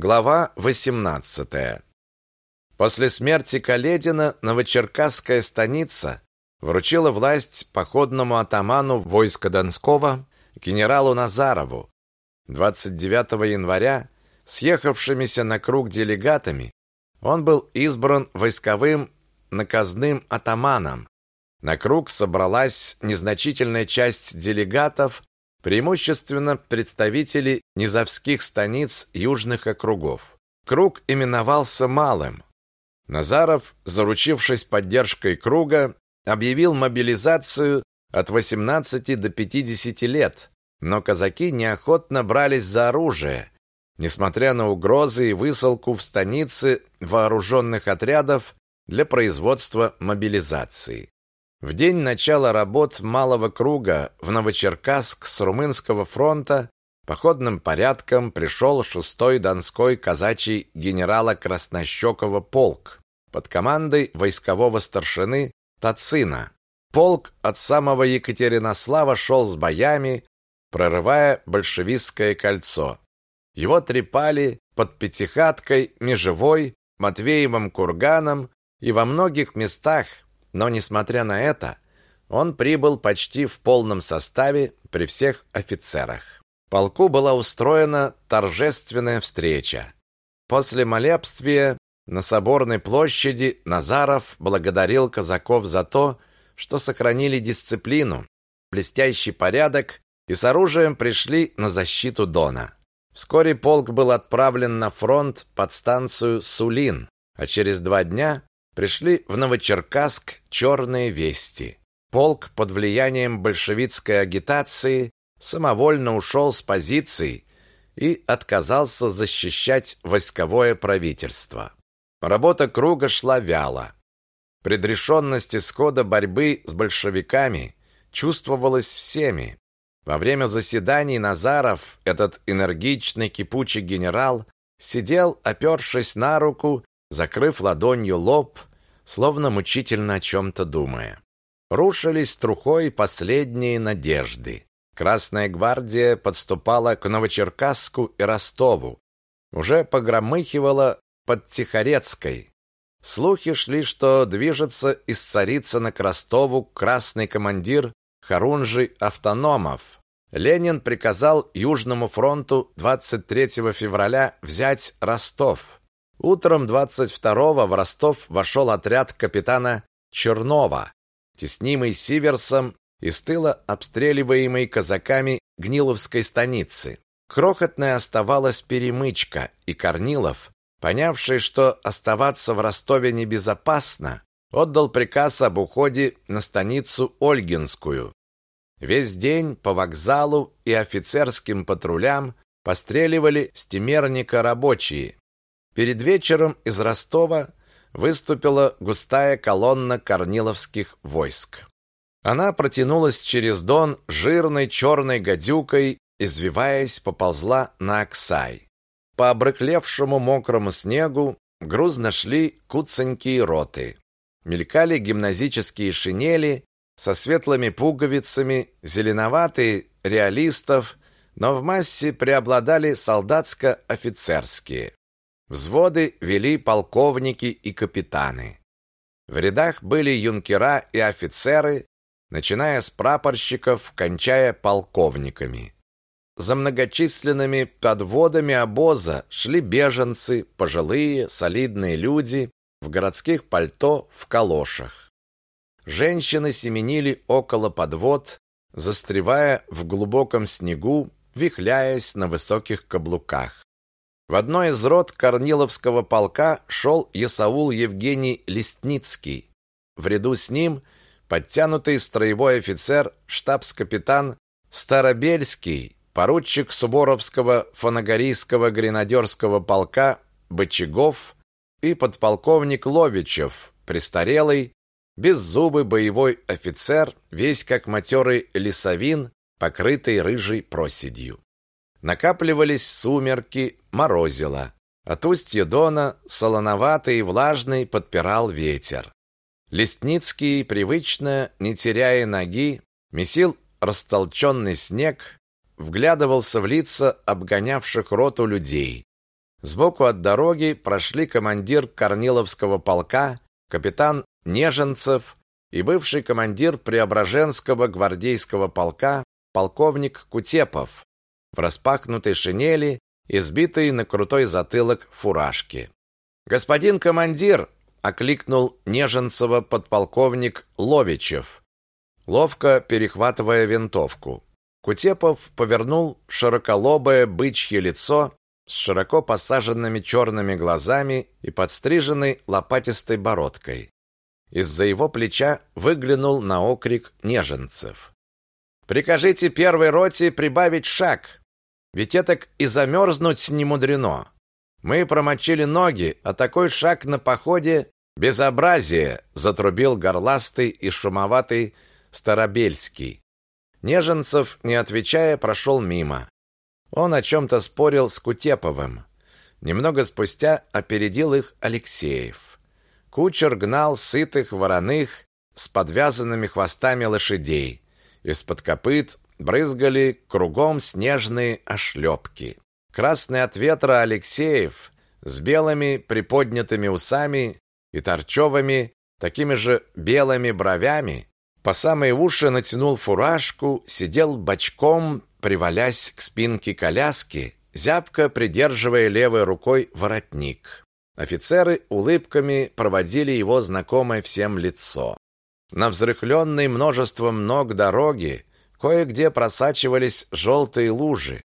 Глава 18. После смерти Каледина Новочеркасская станица вручила власть походному атаману войска Донского генералу Назарову. 29 января съехавшимися на круг делегатами он был избран войсковым наказным атаманом. На круг собралась незначительная часть делегатов, преимущественно представители низовских станиц южных округов. Круг именовался Малым. Назаров, заручившись поддержкой круга, объявил мобилизацию от 18 до 50 лет, но казаки неохотно брались за оружие, несмотря на угрозы и высылку в станицы вооруженных отрядов для производства мобилизации. В день начала работ малого круга в Новочеркасск с румынского фронта походным порядком пришел 6-й Донской казачий генерала Краснощекова полк под командой войскового старшины Тацина. Полк от самого Екатеринослава шел с боями, прорывая большевистское кольцо. Его трепали под Пятихаткой, Межевой, Матвеевым курганом и во многих местах но, несмотря на это, он прибыл почти в полном составе при всех офицерах. Полку была устроена торжественная встреча. После молебствия на Соборной площади Назаров благодарил казаков за то, что сохранили дисциплину, блестящий порядок и с оружием пришли на защиту Дона. Вскоре полк был отправлен на фронт под станцию Сулин, а через два дня пришли в Новочеркасск черные вести. Полк под влиянием большевистской агитации самовольно ушел с позиций и отказался защищать войсковое правительство. Работа круга шла вяло. Предрешенность исхода борьбы с большевиками чувствовалась всеми. Во время заседаний Назаров, этот энергичный кипучий генерал, сидел, опершись на руку, закрыв ладонью лоб, словно мучительно о чем-то думая. Рушились трухой последние надежды. Красная гвардия подступала к Новочеркасску и Ростову. Уже погромыхивала под Тихорецкой. Слухи шли, что движется из Царицына к Ростову красный командир Харунжий Автономов. Ленин приказал Южному фронту 23 февраля взять Ростов. Утром 22-го в Ростов вошел отряд капитана Чернова, теснимый Сиверсом и с тыла обстреливаемый казаками Гниловской станицы. Крохотная оставалась перемычка, и Корнилов, понявший, что оставаться в Ростове небезопасно, отдал приказ об уходе на станицу Ольгинскую. Весь день по вокзалу и офицерским патрулям постреливали с Темерника рабочие. Перед вечером из Ростова выступила густая колонна корниловских войск. Она протянулась через Дон жирной черной гадюкой, извиваясь, поползла на Аксай. По обрыклевшему мокрому снегу грузно шли куценькие роты. Мелькали гимназические шинели со светлыми пуговицами, зеленоватые реалистов, но в массе преобладали солдатско-офицерские. Взводы вели полковники и капитаны. В рядах были юнкера и офицеры, начиная с прапорщиков, кончая полковниками. За многочисленными подводами обоза шли беженцы, пожилые, солидные люди в городских пальто, в калошах. Женщины семенили около подвод, застревая в глубоком снегу, вихляясь на высоких каблуках. В одной из рот Корниловского полка шел Есаул Евгений Листницкий. В ряду с ним подтянутый строевой офицер, штабс-капитан Старобельский, поручик Суборовского фанагорийского гренадерского полка Бычагов и подполковник Ловичев, престарелый, беззубый боевой офицер, весь как матерый лесовин, покрытый рыжей проседью. Накапливались сумерки, морозило. От устья Дона солоноватый и влажный подпирал ветер. Листницкий, привычно, не теряя ноги, месил растолченный снег, вглядывался в лица обгонявших роту людей. Сбоку от дороги прошли командир Корниловского полка, капитан Неженцев и бывший командир Преображенского гвардейского полка полковник Кутепов в распахнутой шинели и сбитой на крутой затылок фуражке. «Господин командир!» – окликнул Неженцева подполковник Ловичев, ловко перехватывая винтовку. Кутепов повернул широколобое бычье лицо с широко посаженными черными глазами и подстриженной лопатистой бородкой. Из-за его плеча выглянул на окрик Неженцев. «Прикажите первой роте прибавить шаг, ведь это и замерзнуть не мудрено. Мы промочили ноги, а такой шаг на походе – безобразие», затрубил горластый и шумоватый Старобельский. Неженцев, не отвечая, прошел мимо. Он о чем-то спорил с Кутеповым. Немного спустя опередил их Алексеев. Кучер гнал сытых вороных с подвязанными хвостами лошадей. Из-под копыт брызгали кругом снежные ошлепки. Красный от ветра Алексеев с белыми приподнятыми усами и торчевыми, такими же белыми бровями, по самые уши натянул фуражку, сидел бочком, привалясь к спинке коляски, зябко придерживая левой рукой воротник. Офицеры улыбками проводили его знакомое всем лицо. На взрыхленной множеством ног дороги кое-где просачивались желтые лужи.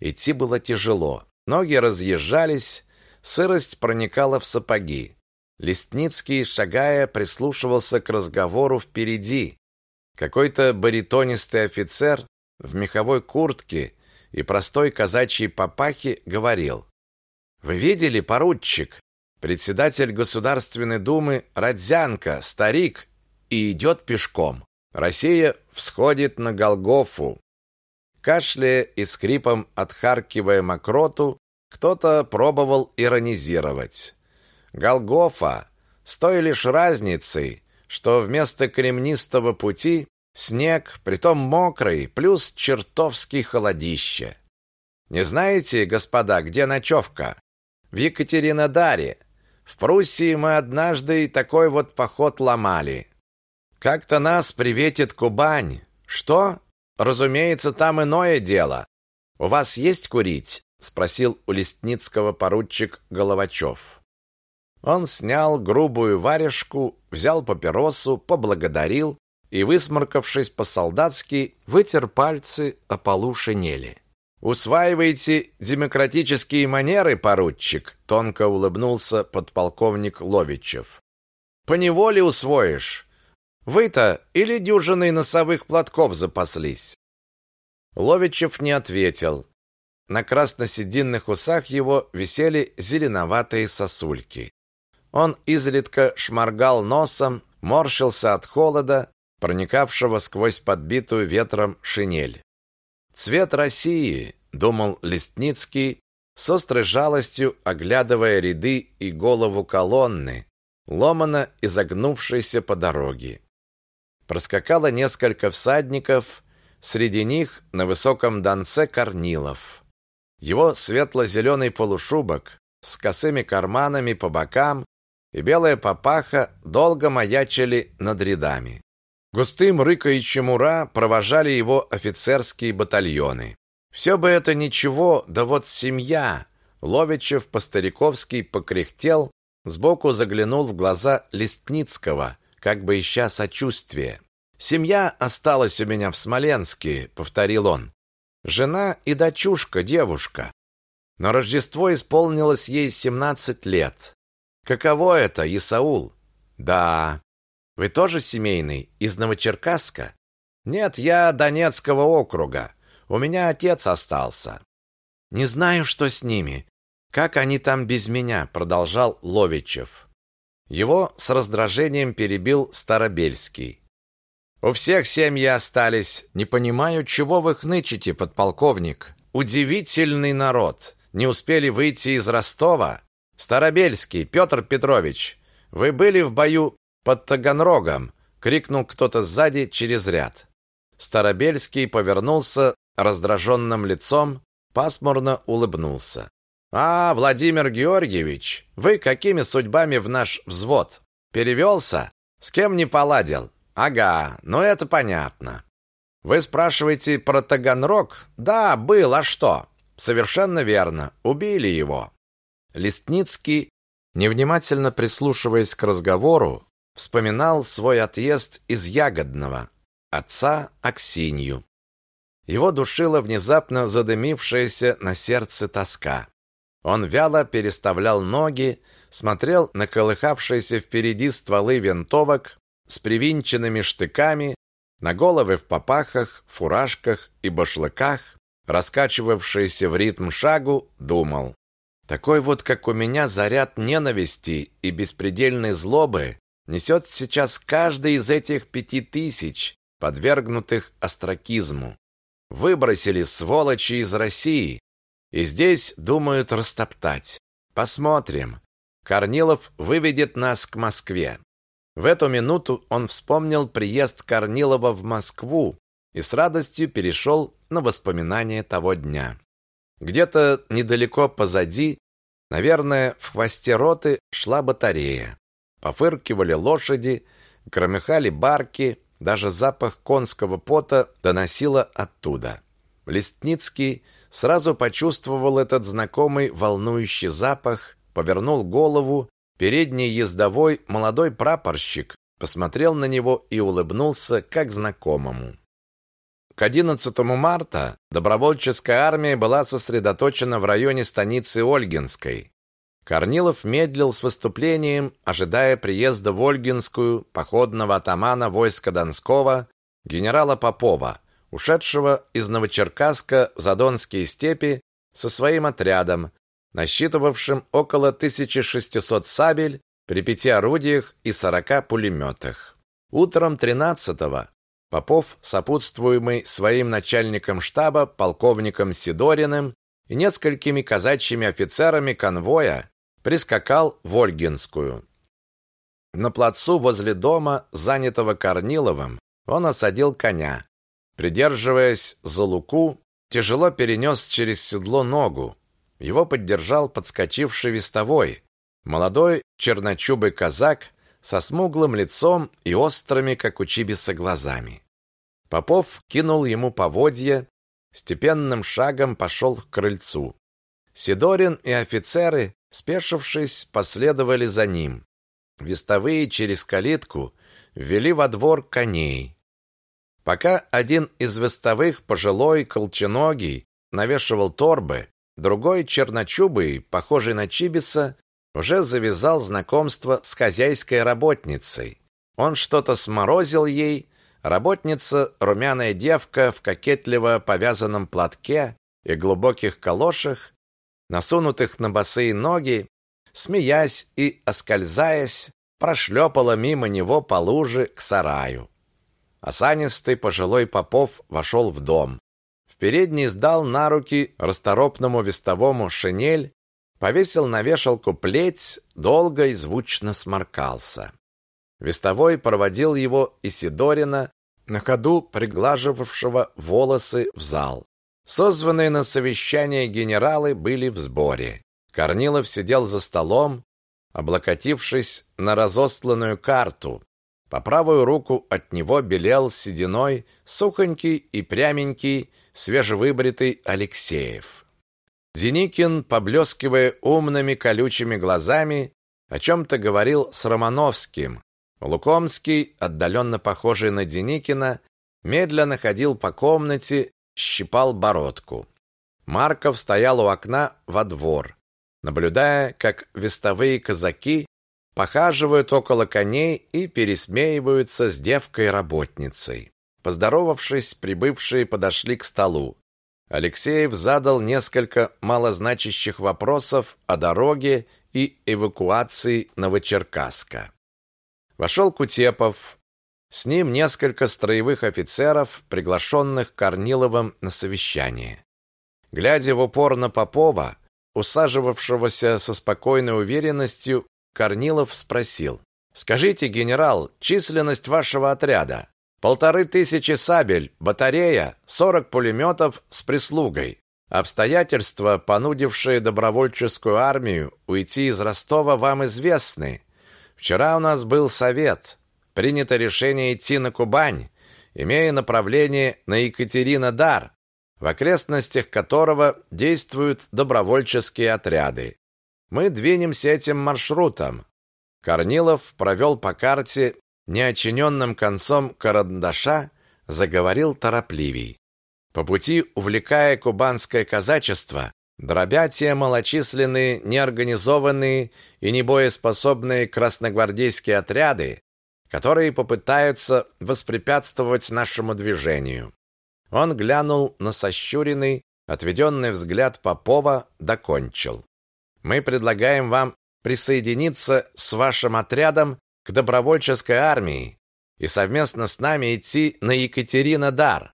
Идти было тяжело. Ноги разъезжались, сырость проникала в сапоги. Листницкий, шагая, прислушивался к разговору впереди. Какой-то баритонистый офицер в меховой куртке и простой казачьей папахе говорил: "Вы видели, поручик, председатель Государственной Думы Родзянко, старик, и идет пешком. Россия всходит на Голгофу". Кашляя и скрипом отхаркивая мокроту, кто-то пробовал иронизировать. Голгофа с той лишь разницей, что вместо кремнистого пути снег, притом мокрый, плюс чертовски холодище. Не знаете, господа, где ночевка? В Екатеринодаре. В Пруссии мы однажды такой вот поход ломали. Как-то нас приветит Кубань. Что? Разумеется, там иное дело. У вас есть курить? спросил у Листницкого поручик Головачев. Он снял грубую варежку, взял папиросу, поблагодарил и, высморкавшись по-солдатски, вытер пальцы о полу шинели. «Усваиваете демократические манеры, поручик?» — тонко улыбнулся подполковник Ловичев. «Поневоле усвоишь. Вы-то или дюжиной носовых платков запаслись?» Ловичев не ответил. На красно-сединных усах его висели зеленоватые сосульки. Он изредка шморгал носом, морщился от холода, проникавшего сквозь подбитую ветром шинель. «Цвет России», — думал Листницкий, с острой жалостью оглядывая ряды и голову колонны, ломано изогнувшейся по дороге. Проскакало несколько всадников, среди них на высоком донце Корнилов. Его светло-зеленый полушубок с косыми карманами по бокам и белая папаха долго маячили над рядами. Густым рыкающим ура провожали его офицерские батальоны. Все бы это ничего, да вот семья. Ловичев по-стариковски покряхтел, сбоку заглянул в глаза Листницкого, как бы ища сочувствия. «Семья осталась у меня в Смоленске», — повторил он. «Жена и дочушка, девушка. Но Рождество исполнилось ей семнадцать лет. Каково это, Исаул? Да. Вы тоже семейный из Новочеркасска? Нет, я Донецкого округа. У меня отец остался. Не знаю, что с ними. Как они там без меня, продолжал Ловичев. Его с раздражением перебил Старобельский. У всех семьи остались. Не понимаю, чего вы хнычете, подполковник. Удивительный народ. Не успели выйти из Ростова, Старобельский Петр Петрович, вы были в бою под Таганрогом, крикнул кто-то сзади через ряд. Старобельский повернулся раздраженным лицом, пасмурно улыбнулся. А, Владимир Георгиевич, вы какими судьбами в наш взвод? Перевелся? С кем не поладил? Ага, ну это понятно. Вы спрашиваете про Таганрог? Да, был, а что? Совершенно верно. Убили его. Листницкий, невнимательно прислушиваясь к разговору, вспоминал свой отъезд из Ягодного, отца Аксинью. Его душила внезапно задымившаяся на сердце тоска. Он вяло переставлял ноги, смотрел на колыхавшиеся впереди стволы винтовок с привинченными штыками, на головы в попахах, фуражках и башлыках, раскачивавшиеся в ритм шагу, думал. Такой вот, как у меня, заряд ненависти и беспредельной злобы несет сейчас каждый из этих пяти тысяч, подвергнутых остракизму. Выбросили сволочи из России, и здесь думают растоптать. Посмотрим. Корнилов выведет нас к Москве. В эту минуту он вспомнил приезд Корнилова в Москву и с радостью перешел на воспоминания того дня. Где-то недалеко позади, наверное, в хвосте роты шла батарея. Пофыркивали лошади, громыхали барки, даже запах конского пота доносило оттуда. Листницкий сразу почувствовал этот знакомый волнующий запах, повернул голову, передний ездовой молодой прапорщик посмотрел на него и улыбнулся как знакомому. К 11 марта добровольческая армия была сосредоточена в районе станицы Ольгинской. Корнилов медлил с выступлением, ожидая приезда в Ольгинскую походного атамана войска Донского генерала Попова, ушедшего из Новочеркасска в Задонские степи со своим отрядом, насчитывавшим около 1600 сабель при пяти орудиях и 40 пулеметах. Утром 13-го Попов, сопутствуемый своим начальником штаба, полковником Сидориным и несколькими казачьими офицерами конвоя, прискакал в Ольгинскую. На плацу возле дома, занятого Корниловым, он осадил коня. Придерживаясь за луку, тяжело перенес через седло ногу. Его поддержал подскочивший вестовой, молодой черночубый казак со смуглым лицом и острыми, как у чибиса, глазами. Попов кинул ему поводья, степенным шагом пошел к крыльцу. Сидорин и офицеры, спешившись, последовали за ним. Вестовые через калитку ввели во двор коней. Пока один из вестовых, пожилой, колченогий, навешивал торбы, другой, черночубый, похожий на Чибиса, уже завязал знакомство с хозяйской работницей. Он что-то сморозил ей, работница, румяная девка в кокетливо повязанном платке и глубоких калошах, насунутых на босые ноги, смеясь и оскользаясь, прошлепала мимо него по луже к сараю. Осанистый пожилой Попов вошел в дом. В передний сдал на руки расторопному вестовому шинель повесил на вешалку плеть, долго и звучно сморкался. Вестовой проводил его и Сидорина, на ходу приглаживавшего волосы в зал. Созванные на совещание генералы были в сборе. Корнилов сидел за столом, облокотившись на разосланную карту. По правую руку от него белел сединой сухонький и пряменький свежевыбритый Алексеев. Деникин, поблескивая умными колючими глазами, о чем-то говорил с Романовским. Лукомский, отдаленно похожий на Деникина, медленно ходил по комнате, щипал бородку. Марков стоял у окна во двор, наблюдая, как вестовые казаки похаживают около коней и пересмеиваются с девкой-работницей. Поздоровавшись, прибывшие подошли к столу. Алексеев задал несколько малозначащих вопросов о дороге и эвакуации Новочеркасска. Вошел Кутепов, с ним несколько строевых офицеров, приглашенных Корниловым на совещание. Глядя в упор на Попова, усаживавшегося со спокойной уверенностью, Корнилов спросил: "Скажите, генерал, численность вашего отряда?" Полторы тысячи сабель, батарея, сорок пулеметов с прислугой. Обстоятельства, понудившие добровольческую армию уйти из Ростова, вам известны. Вчера у нас был совет. Принято решение идти на Кубань, имея направление на Екатеринодар, в окрестностях которого действуют добровольческие отряды. Мы двинемся этим маршрутом. Корнилов провел по карте неочиненным концом карандаша, заговорил торопливей. По пути, увлекая кубанское казачество, дробя те малочисленные, неорганизованные и небоеспособные красногвардейские отряды, которые попытаются воспрепятствовать нашему движению. Он глянул на сощуренный, отведенный взгляд Попова, докончил. Мы предлагаем вам присоединиться с вашим отрядом к добровольческой армии и совместно с нами идти на Екатеринодар.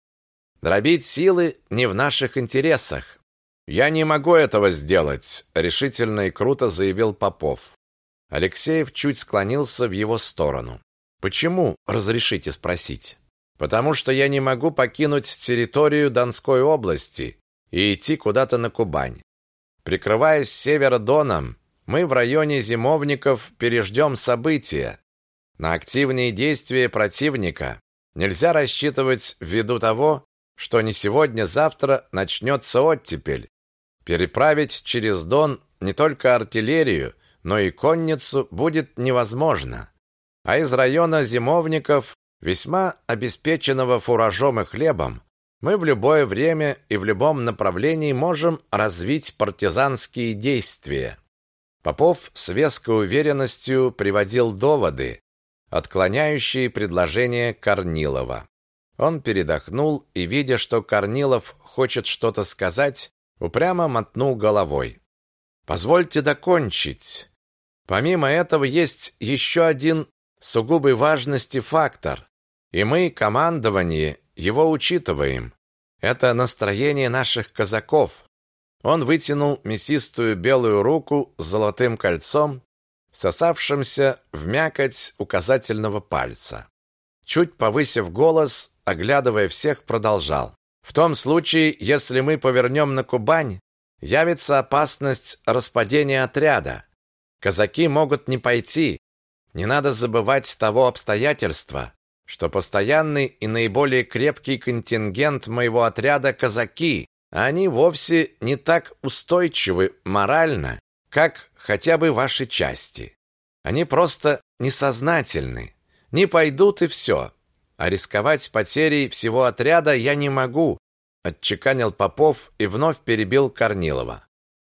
Дробить силы не в наших интересах. Я не могу этого сделать, решительно и круто заявил Попов. Алексеев чуть склонился в его сторону. Почему, разрешите спросить? Потому что я не могу покинуть территорию Донской области и идти куда-то на Кубань. Прикрываясь севера Доном, мы в районе зимовников переждем события. На активные действия противника нельзя рассчитывать ввиду того, что не сегодня-завтра начнется оттепель. Переправить через Дон не только артиллерию, но и конницу будет невозможно. А из района зимовников, весьма обеспеченного фуражом и хлебом, мы в любое время и в любом направлении можем развить партизанские действия. Попов с веской уверенностью приводил доводы, отклоняющие предложение Корнилова. Он передохнул и, видя, что Корнилов хочет что-то сказать, упрямо мотнул головой. «Позвольте докончить. Помимо этого есть еще один сугубой важности фактор, и мы, командование, его учитываем. Это настроение наших казаков». Он вытянул мясистую белую руку с золотым кольцом, сосавшимся в мякоть указательного пальца. Чуть повысив голос, оглядывая всех, продолжал. В том случае, если мы повернем на Кубань, явится опасность распадения отряда. Казаки могут не пойти. Не надо забывать того обстоятельства, что постоянный и наиболее крепкий контингент моего отряда казаки, они вовсе не так устойчивы морально, как хотя бы ваши части. Они просто несознательны. Не пойдут и все. А рисковать потерей всего отряда я не могу, отчеканил Попов и вновь перебил Корнилова.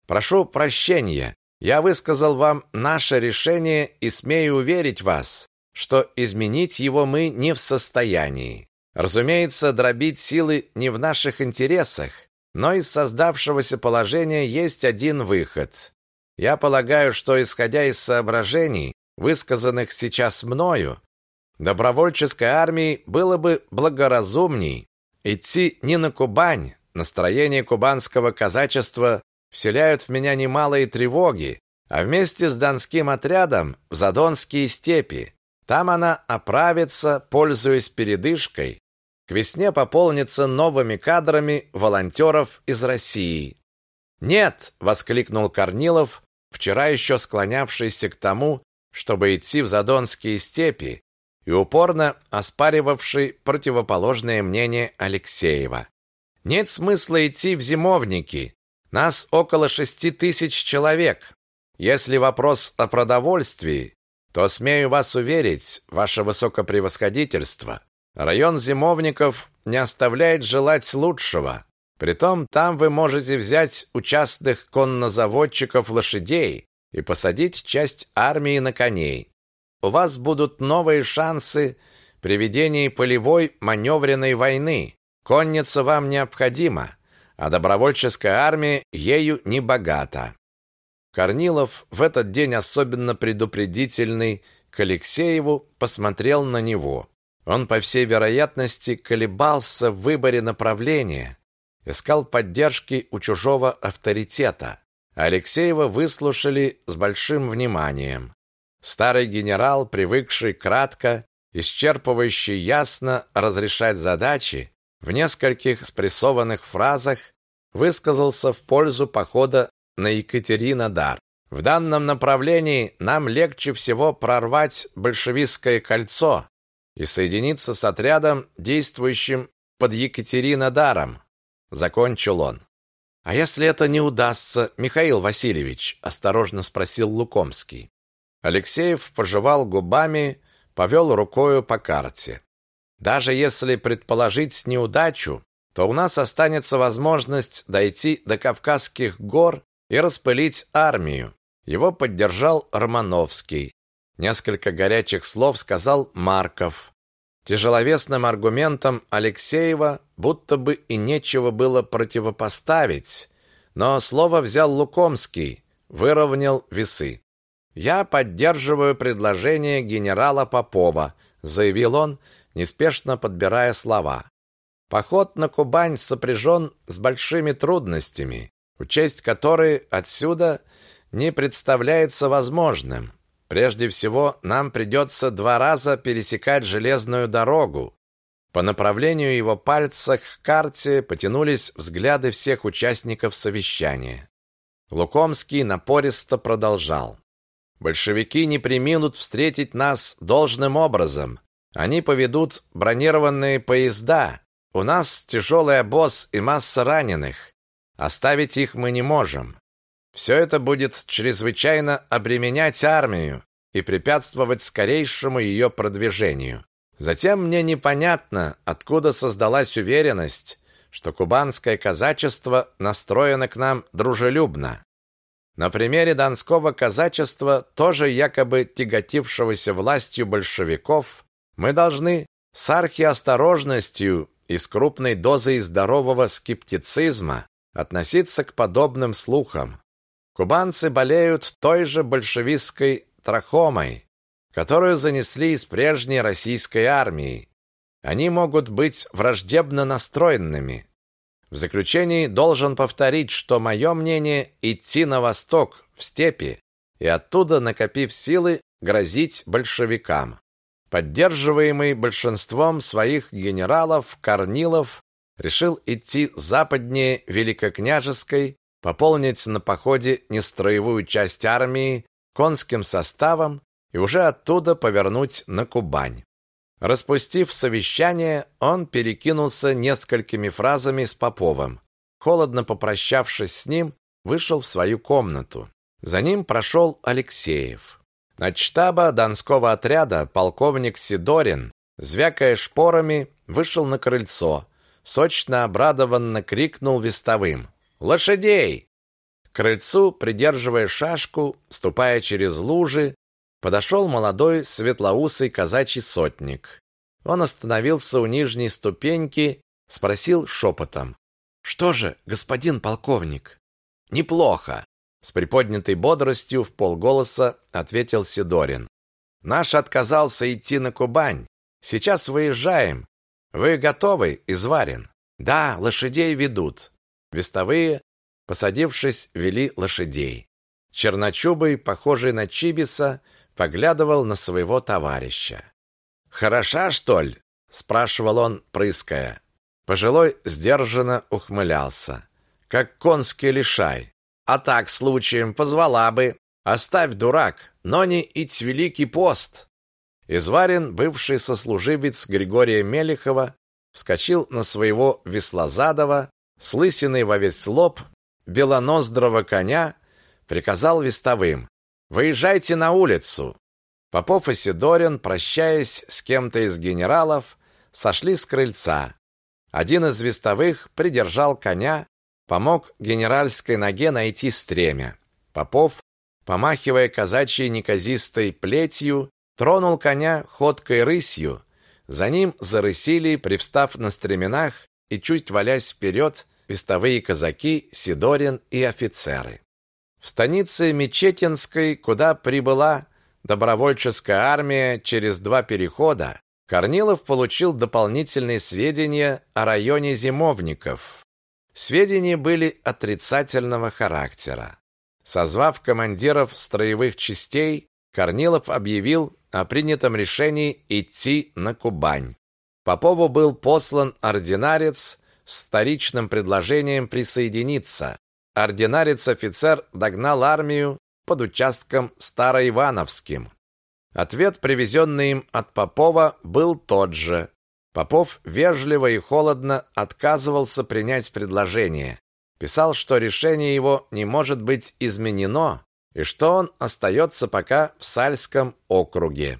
Прошу прощения. Я высказал вам наше решение и смею уверить вас, что изменить его мы не в состоянии. Разумеется, дробить силы не в наших интересах, но из создавшегося положения есть один выход. Я полагаю, что исходя из соображений, высказанных сейчас мною, добровольческой армии было бы благоразумней идти не на Кубань. Настроение кубанского казачества вселяют в меня немалые тревоги, а вместе с донским отрядом в Задонские степи. Там она оправится, пользуясь передышкой. К весне пополнится новыми кадрами волонтеров из России. «Нет!» — воскликнул Корнилов, вчера еще склонявшийся к тому, чтобы идти в Задонские степи, и упорно оспаривавший противоположное мнение Алексеева. Нет смысла идти в зимовники. Нас около шести тысяч человек. Если вопрос о продовольствии, то смею вас уверить, ваше высокопревосходительство, район зимовников не оставляет желать лучшего. Притом там вы можете взять участных коннозаводчиков лошадей и посадить часть армии на коней у вас будут новые шансы при ведении полевой маневренной войны. Конница вам необходима, а добровольческая армия ею не богата. Корнилов в этот день особенно предупредительный к Алексееву посмотрел на него. Он, по всей вероятности, колебался в выборе направления, искал поддержки у чужого авторитета. Алексеева выслушали с большим вниманием. Старый генерал, привыкший кратко, исчерпывающе ясно разрешать задачи, в нескольких спрессованных фразах высказался в пользу похода на Екатеринодар. В данном направлении нам легче всего прорвать большевистское кольцо и соединиться с отрядом, действующим под Екатеринодаром, закончил он. А если это не удастся, Михаил Васильевич, осторожно спросил Лукомский. Алексеев пожевал губами, повел рукою по карте. Даже если предположить неудачу, то у нас останется возможность дойти до Кавказских гор и распылить армию. Его поддержал Романовский. Несколько горячих слов сказал Марков. Тяжеловесным аргументом Алексеева будто бы и нечего было противопоставить, но слово взял Лукомский, выровнял весы. «Я поддерживаю предложение генерала Попова», заявил он, неспешно подбирая слова. «Поход на Кубань сопряжен с большими трудностями, учесть которые отсюда не представляется возможным. Прежде всего, нам придется два раза пересекать железную дорогу. По направлению его пальца к карте потянулись взгляды всех участников совещания. Лукомский напористо продолжал. Большевики не преминут встретить нас должным образом. Они поведут бронированные поезда. У нас тяжелый обоз и масса раненых. Оставить их мы не можем. Все это будет чрезвычайно обременять армию и препятствовать скорейшему ее продвижению. Затем мне непонятно, откуда создалась уверенность, что кубанское казачество настроено к нам дружелюбно. На примере донского казачества, тоже якобы тяготившегося властью большевиков, мы должны с архиосторожностью и с крупной дозой здорового скептицизма относиться к подобным слухам. Кубанцы болеют той же большевистской трахомой, которую занесли из прежней российской армии. Они могут быть враждебно настроенными, в заключении должен повторить, что мое мнение идти на восток, в степи, и оттуда, накопив силы, грозить большевикам. Поддерживаемый большинством своих генералов, Корнилов решил идти западнее Великокняжеской, пополнить на походе нестроевую часть армии конским составом и уже оттуда повернуть на Кубань. Распустив совещание, он перекинулся несколькими фразами с Поповым. Холодно попрощавшись с ним, вышел в свою комнату. За ним прошел Алексеев. От штаба Донского отряда полковник Сидорин, звякая шпорами, вышел на крыльцо. Сочно обрадованно крикнул вестовым. «Лошадей!» К крыльцу, придерживая шашку, ступая через лужи, Подошел молодой светлоусый казачий сотник. Он остановился у нижней ступеньки, спросил шепотом. «Что же, господин полковник?» «Неплохо», — с приподнятой бодростью в полголоса ответил Сидорин. «Наш отказался идти на Кубань. Сейчас выезжаем. Вы готовы, Изварин?» «Да, лошадей ведут». Вестовые, посадившись, вели лошадей. Черночубый, похожий на Чибиса, поглядывал на своего товарища. «Хороша, что ли?» – спрашивал он, прыская. Пожилой сдержанно ухмылялся. «Как конский лишай. А так, случаем, позвала бы. Оставь, дурак, но не ить великий пост». Изварин, бывший сослуживец Григория Мелехова, вскочил на своего веслозадого, с лысиной во весь лоб, белоноздрого коня, приказал вестовым Выезжайте на улицу. Попов и Сидорин, прощаясь с кем-то из генералов, сошли с крыльца. Один из вестовых придержал коня, помог генеральской ноге найти стремя. Попов, помахивая казачьей неказистой плетью, тронул коня ходкой рысью. За ним зарысили, привстав на стременах и чуть валясь вперед, вестовые казаки, Сидорин и офицеры. В станице Мечетинской, куда прибыла добровольческая армия через два перехода, Корнилов получил дополнительные сведения о районе зимовников. Сведения были отрицательного характера. Созвав командиров строевых частей, Корнилов объявил о принятом решении идти на Кубань. Попову был послан ординарец с вторичным предложением присоединиться. Ординарец-офицер догнал армию под участком Староивановским. Ответ, привезенный им от Попова, был тот же. Попов вежливо и холодно отказывался принять предложение. Писал, что решение его не может быть изменено и что он остается пока в Сальском округе.